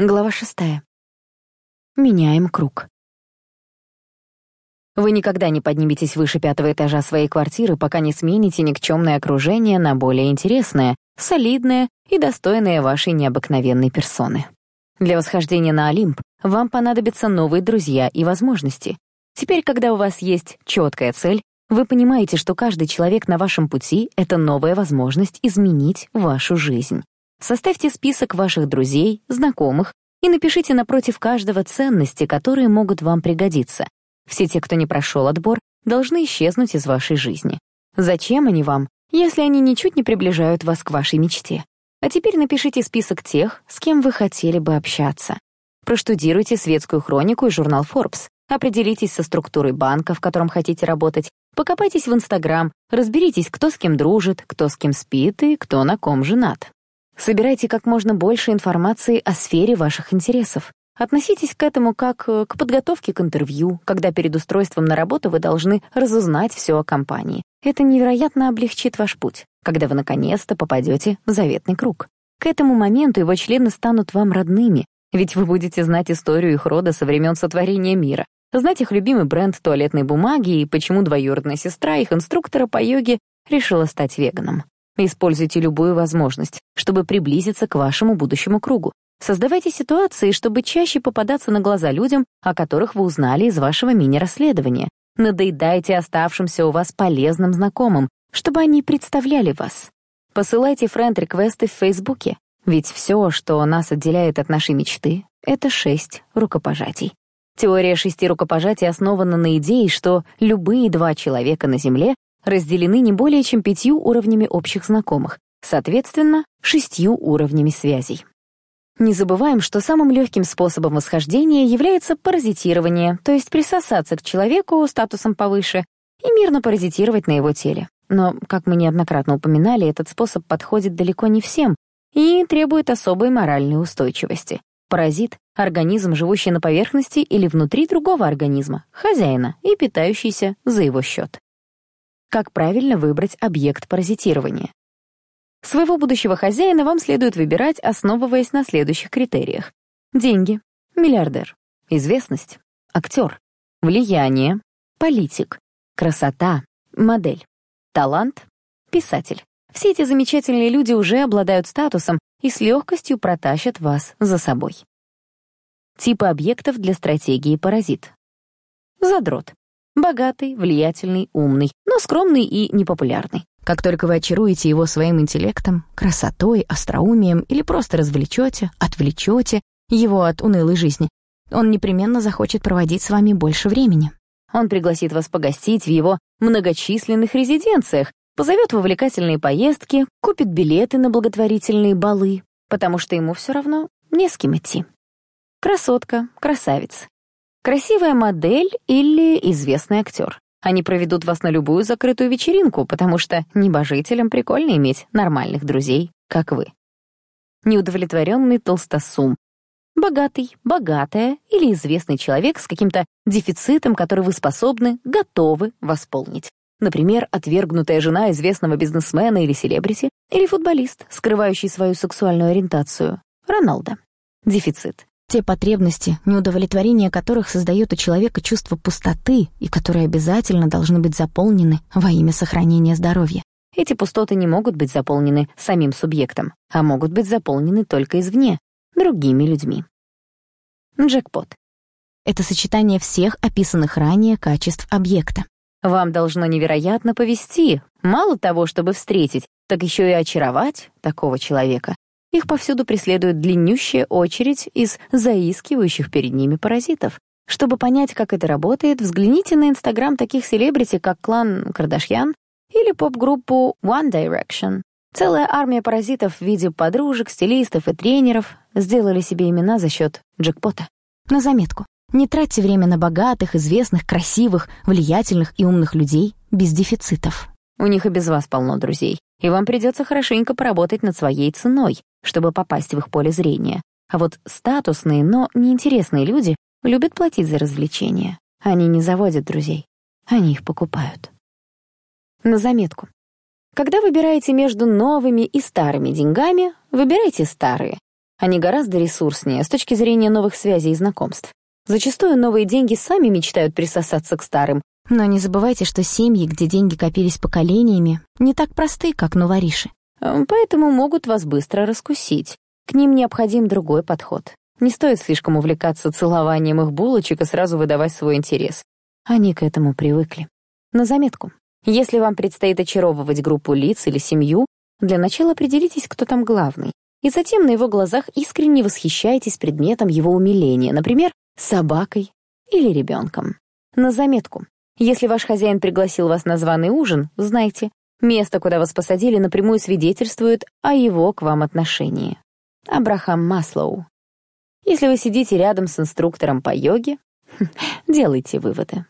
Глава шестая. Меняем круг. Вы никогда не подниметесь выше пятого этажа своей квартиры, пока не смените никчемное окружение на более интересное, солидное и достойное вашей необыкновенной персоны. Для восхождения на Олимп вам понадобятся новые друзья и возможности. Теперь, когда у вас есть четкая цель, вы понимаете, что каждый человек на вашем пути — это новая возможность изменить вашу жизнь. Составьте список ваших друзей, знакомых и напишите напротив каждого ценности, которые могут вам пригодиться. Все те, кто не прошел отбор, должны исчезнуть из вашей жизни. Зачем они вам, если они ничуть не приближают вас к вашей мечте? А теперь напишите список тех, с кем вы хотели бы общаться. Проштудируйте светскую хронику и журнал Forbes. Определитесь со структурой банка, в котором хотите работать. Покопайтесь в Инстаграм, разберитесь, кто с кем дружит, кто с кем спит и кто на ком женат. Собирайте как можно больше информации о сфере ваших интересов. Относитесь к этому как э, к подготовке к интервью, когда перед устройством на работу вы должны разузнать все о компании. Это невероятно облегчит ваш путь, когда вы наконец-то попадете в заветный круг. К этому моменту его члены станут вам родными, ведь вы будете знать историю их рода со времен сотворения мира, знать их любимый бренд туалетной бумаги и почему двоюродная сестра их инструктора по йоге решила стать веганом. Используйте любую возможность, чтобы приблизиться к вашему будущему кругу. Создавайте ситуации, чтобы чаще попадаться на глаза людям, о которых вы узнали из вашего мини-расследования. Надоедайте оставшимся у вас полезным знакомым, чтобы они представляли вас. Посылайте френд-реквесты в Фейсбуке, ведь все, что нас отделяет от нашей мечты, это шесть рукопожатий. Теория шести рукопожатий основана на идее, что любые два человека на Земле разделены не более чем пятью уровнями общих знакомых, соответственно, шестью уровнями связей. Не забываем, что самым легким способом восхождения является паразитирование, то есть присосаться к человеку статусом повыше и мирно паразитировать на его теле. Но, как мы неоднократно упоминали, этот способ подходит далеко не всем и требует особой моральной устойчивости. Паразит — организм, живущий на поверхности или внутри другого организма, хозяина и питающийся за его счет. Как правильно выбрать объект паразитирования? Своего будущего хозяина вам следует выбирать, основываясь на следующих критериях. Деньги, миллиардер, известность, актер, влияние, политик, красота, модель, талант, писатель. Все эти замечательные люди уже обладают статусом и с легкостью протащат вас за собой. Типы объектов для стратегии паразит. Задрот. Богатый, влиятельный, умный, но скромный и непопулярный. Как только вы очаруете его своим интеллектом, красотой, остроумием или просто развлечете, отвлечете его от унылой жизни, он непременно захочет проводить с вами больше времени. Он пригласит вас погостить в его многочисленных резиденциях, позовет в увлекательные поездки, купит билеты на благотворительные балы, потому что ему все равно не с кем идти. Красотка, красавец, Красивая модель или известный актер. Они проведут вас на любую закрытую вечеринку, потому что небожителям прикольно иметь нормальных друзей, как вы. Неудовлетворенный толстосум. Богатый, богатая или известный человек с каким-то дефицитом, который вы способны, готовы восполнить. Например, отвергнутая жена известного бизнесмена или селебрити, или футболист, скрывающий свою сексуальную ориентацию. Роналдо. Дефицит. Те потребности, неудовлетворение которых создает у человека чувство пустоты и которые обязательно должны быть заполнены во имя сохранения здоровья. Эти пустоты не могут быть заполнены самим субъектом, а могут быть заполнены только извне, другими людьми. Джекпот. Это сочетание всех описанных ранее качеств объекта. Вам должно невероятно повести, мало того, чтобы встретить, так еще и очаровать такого человека, их повсюду преследует длиннющая очередь из заискивающих перед ними паразитов. Чтобы понять, как это работает, взгляните на инстаграм таких селебрити, как клан Кардашьян или поп-группу One Direction. Целая армия паразитов в виде подружек, стилистов и тренеров сделали себе имена за счет джекпота. На заметку. Не тратьте время на богатых, известных, красивых, влиятельных и умных людей без дефицитов. У них и без вас полно друзей, и вам придется хорошенько поработать над своей ценой, чтобы попасть в их поле зрения. А вот статусные, но неинтересные люди любят платить за развлечения. Они не заводят друзей, они их покупают. На заметку. Когда выбираете между новыми и старыми деньгами, выбирайте старые. Они гораздо ресурснее с точки зрения новых связей и знакомств. Зачастую новые деньги сами мечтают присосаться к старым. Но не забывайте, что семьи, где деньги копились поколениями, не так просты, как новориши. Эм, поэтому могут вас быстро раскусить. К ним необходим другой подход. Не стоит слишком увлекаться целованием их булочек и сразу выдавать свой интерес. Они к этому привыкли. На заметку. Если вам предстоит очаровывать группу лиц или семью, для начала определитесь, кто там главный. И затем на его глазах искренне восхищайтесь предметом его умиления, например, собакой или ребенком. На заметку. Если ваш хозяин пригласил вас на званый ужин, знайте, место, куда вас посадили, напрямую свидетельствует о его к вам отношении. Абрахам Маслоу. Если вы сидите рядом с инструктором по йоге, делайте выводы.